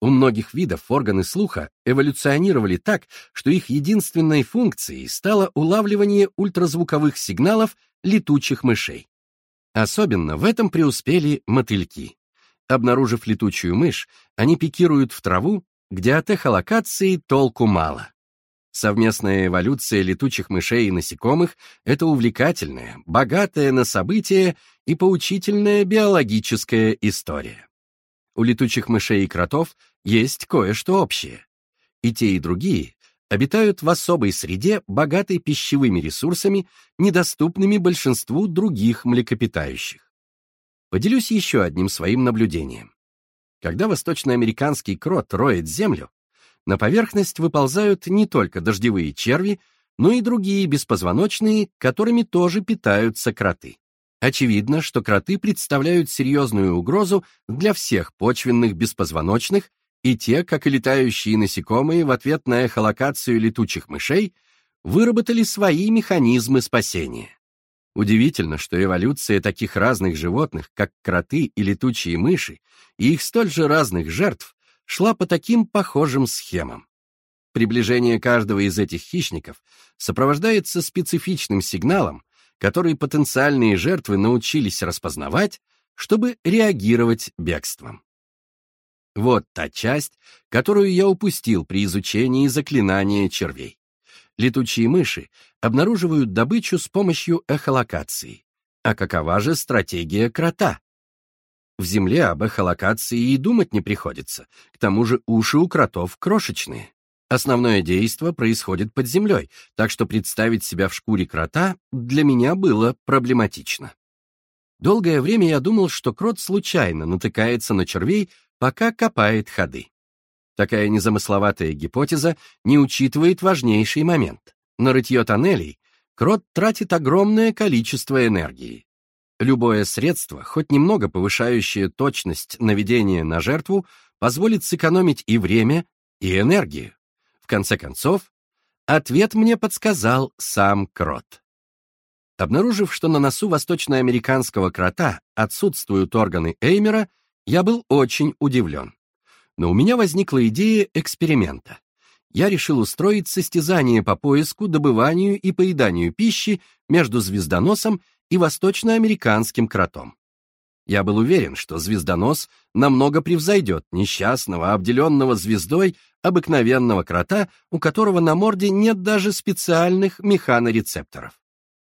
У многих видов органы слуха эволюционировали так, что их единственной функцией стало улавливание ультразвуковых сигналов летучих мышей. Особенно в этом преуспели мотыльки. Обнаружив летучую мышь, они пикируют в траву, где от эхолокации толку мало. Совместная эволюция летучих мышей и насекомых — это увлекательная, богатая на события и поучительная биологическая история. У летучих мышей и кротов есть кое-что общее. И те, и другие обитают в особой среде, богатой пищевыми ресурсами, недоступными большинству других млекопитающих. Поделюсь еще одним своим наблюдением. Когда восточноамериканский крот роет землю, на поверхность выползают не только дождевые черви, но и другие беспозвоночные, которыми тоже питаются кроты. Очевидно, что кроты представляют серьезную угрозу для всех почвенных беспозвоночных, и те, как и летающие насекомые в ответ на эхолокацию летучих мышей, выработали свои механизмы спасения. Удивительно, что эволюция таких разных животных, как кроты и летучие мыши, и их столь же разных жертв, шла по таким похожим схемам. Приближение каждого из этих хищников сопровождается специфичным сигналом, который потенциальные жертвы научились распознавать, чтобы реагировать бегством. Вот та часть, которую я упустил при изучении заклинания червей. Летучие мыши обнаруживают добычу с помощью эхолокации. А какова же стратегия крота? В земле об эхолокации и думать не приходится, к тому же уши у кротов крошечные. Основное действо происходит под землей, так что представить себя в шкуре крота для меня было проблематично. Долгое время я думал, что крот случайно натыкается на червей, пока копает ходы. Такая незамысловатая гипотеза не учитывает важнейший момент. На рытье тоннелей крот тратит огромное количество энергии. Любое средство, хоть немного повышающее точность наведения на жертву, позволит сэкономить и время, и энергию. В конце концов, ответ мне подсказал сам крот. Обнаружив, что на носу восточноамериканского крота отсутствуют органы Эймера, я был очень удивлен. Но у меня возникла идея эксперимента. Я решил устроить состязание по поиску, добыванию и поеданию пищи между звездоносом и восточноамериканским кротом. Я был уверен, что звездонос намного превзойдет несчастного, обделенного звездой обыкновенного крота, у которого на морде нет даже специальных механорецепторов.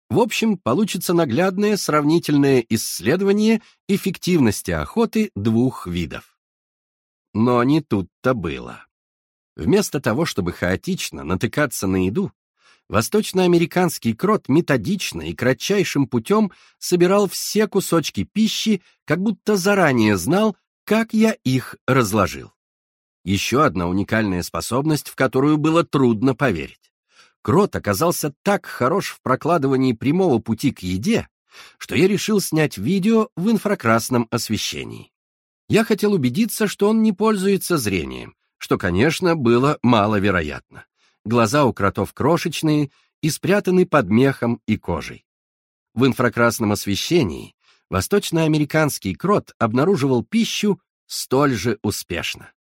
В общем, получится наглядное сравнительное исследование эффективности охоты двух видов. Но не тут-то было. Вместо того, чтобы хаотично натыкаться на еду, восточноамериканский крот методично и кратчайшим путем собирал все кусочки пищи, как будто заранее знал, как я их разложил. Еще одна уникальная способность, в которую было трудно поверить. Крот оказался так хорош в прокладывании прямого пути к еде, что я решил снять видео в инфракрасном освещении. Я хотел убедиться, что он не пользуется зрением, что, конечно, было маловероятно. Глаза у кротов крошечные и спрятаны под мехом и кожей. в инфракрасном освещении восточноамериканский крот обнаруживал пищу столь же успешно.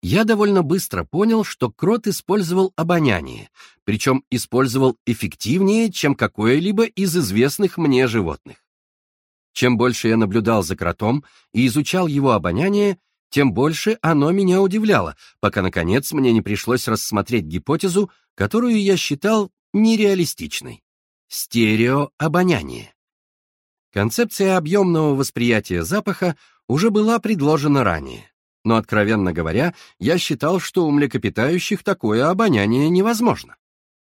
Я довольно быстро понял, что крот использовал обоняние, причем использовал эффективнее, чем какое-либо из известных мне животных. Чем больше я наблюдал за кротом и изучал его обоняние, тем больше оно меня удивляло, пока, наконец, мне не пришлось рассмотреть гипотезу, которую я считал нереалистичной. Стереообоняние. Концепция объемного восприятия запаха уже была предложена ранее, но, откровенно говоря, я считал, что у млекопитающих такое обоняние невозможно.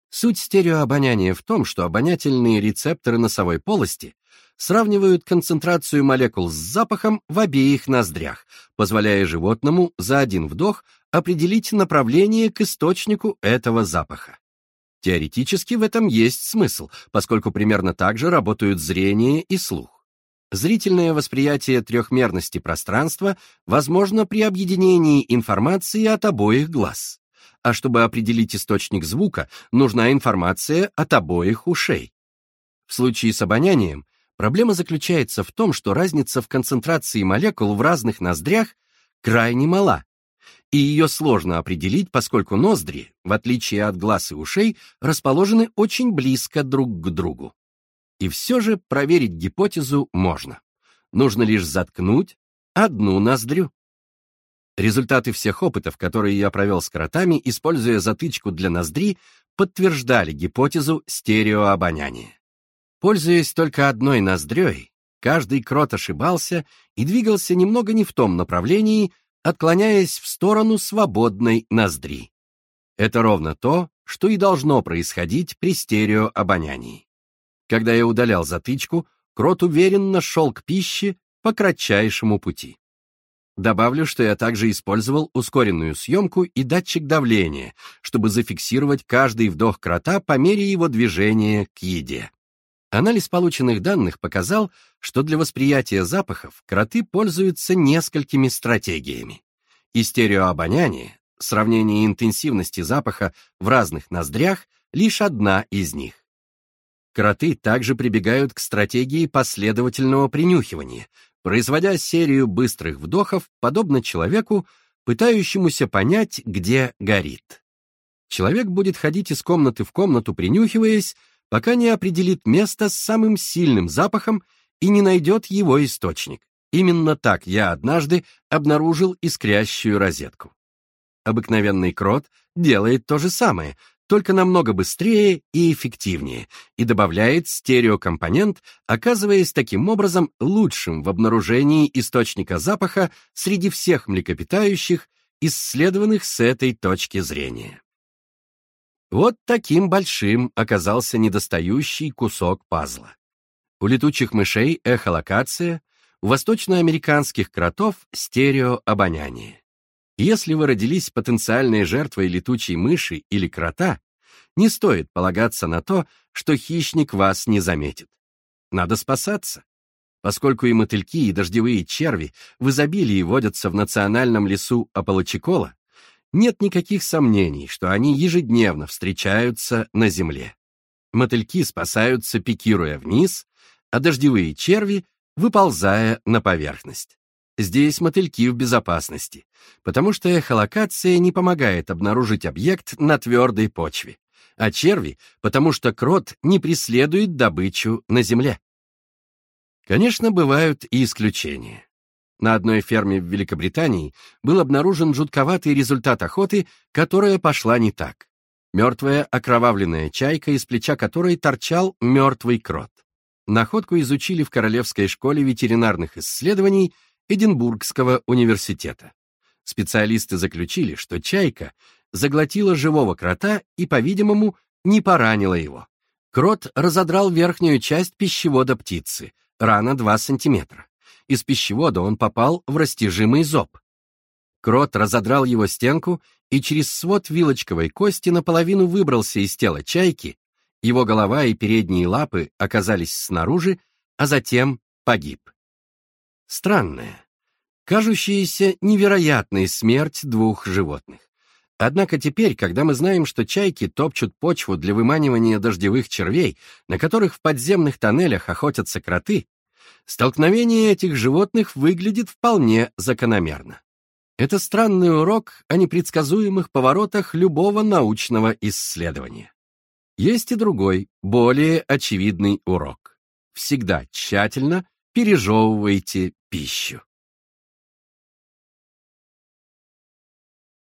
Суть стереообоняния в том, что обонятельные рецепторы носовой полости сравнивают концентрацию молекул с запахом в обеих ноздрях, позволяя животному за один вдох определить направление к источнику этого запаха. Теоретически в этом есть смысл, поскольку примерно так же работают зрение и слух. Зрительное восприятие трехмерности пространства возможно при объединении информации от обоих глаз. А чтобы определить источник звука, нужна информация от обоих ушей. В случае с обонянием Проблема заключается в том, что разница в концентрации молекул в разных ноздрях крайне мала, и ее сложно определить, поскольку ноздри, в отличие от глаз и ушей, расположены очень близко друг к другу. И все же проверить гипотезу можно. Нужно лишь заткнуть одну ноздрю. Результаты всех опытов, которые я провел с кротами, используя затычку для ноздри, подтверждали гипотезу стереообоняния. Пользуясь только одной ноздрёй, каждый крот ошибался и двигался немного не в том направлении, отклоняясь в сторону свободной ноздри. Это ровно то, что и должно происходить при стереообонянии. Когда я удалял затычку, крот уверенно шел к пище по кратчайшему пути. Добавлю, что я также использовал ускоренную съемку и датчик давления, чтобы зафиксировать каждый вдох крота по мере его движения к еде. Анализ полученных данных показал, что для восприятия запахов кроты пользуются несколькими стратегиями. И стереообоняние, сравнение интенсивности запаха в разных ноздрях, лишь одна из них. Кроты также прибегают к стратегии последовательного принюхивания, производя серию быстрых вдохов, подобно человеку, пытающемуся понять, где горит. Человек будет ходить из комнаты в комнату, принюхиваясь, пока не определит место с самым сильным запахом и не найдет его источник. Именно так я однажды обнаружил искрящую розетку. Обыкновенный крот делает то же самое, только намного быстрее и эффективнее, и добавляет стереокомпонент, оказываясь таким образом лучшим в обнаружении источника запаха среди всех млекопитающих, исследованных с этой точки зрения. Вот таким большим оказался недостающий кусок пазла. У летучих мышей эхолокация, у восточноамериканских кротов стереообоняние. Если вы родились потенциальной жертвой летучей мыши или крота, не стоит полагаться на то, что хищник вас не заметит. Надо спасаться. Поскольку и мотыльки, и дождевые черви в изобилии водятся в национальном лесу Аполлочикола, нет никаких сомнений, что они ежедневно встречаются на Земле. Мотыльки спасаются, пикируя вниз, а дождевые черви — выползая на поверхность. Здесь мотыльки в безопасности, потому что эхолокация не помогает обнаружить объект на твердой почве, а черви — потому что крот не преследует добычу на земле. Конечно, бывают и исключения. На одной ферме в Великобритании был обнаружен жутковатый результат охоты, которая пошла не так. Мертвая окровавленная чайка, из плеча которой торчал мертвый крот. Находку изучили в Королевской школе ветеринарных исследований Эдинбургского университета. Специалисты заключили, что чайка заглотила живого крота и, по-видимому, не поранила его. Крот разодрал верхнюю часть пищевода птицы, рана 2 сантиметра. Из пищевода он попал в растяжимый зоб. Крот разодрал его стенку и через свод вилочковой кости наполовину выбрался из тела чайки, его голова и передние лапы оказались снаружи, а затем погиб. Странная, кажущаяся невероятной смерть двух животных. Однако теперь, когда мы знаем, что чайки топчут почву для выманивания дождевых червей, на которых в подземных тоннелях охотятся кроты, столкновение этих животных выглядит вполне закономерно. Это странный урок о непредсказуемых поворотах любого научного исследования. Есть и другой, более очевидный урок. Всегда тщательно пережевывайте пищу.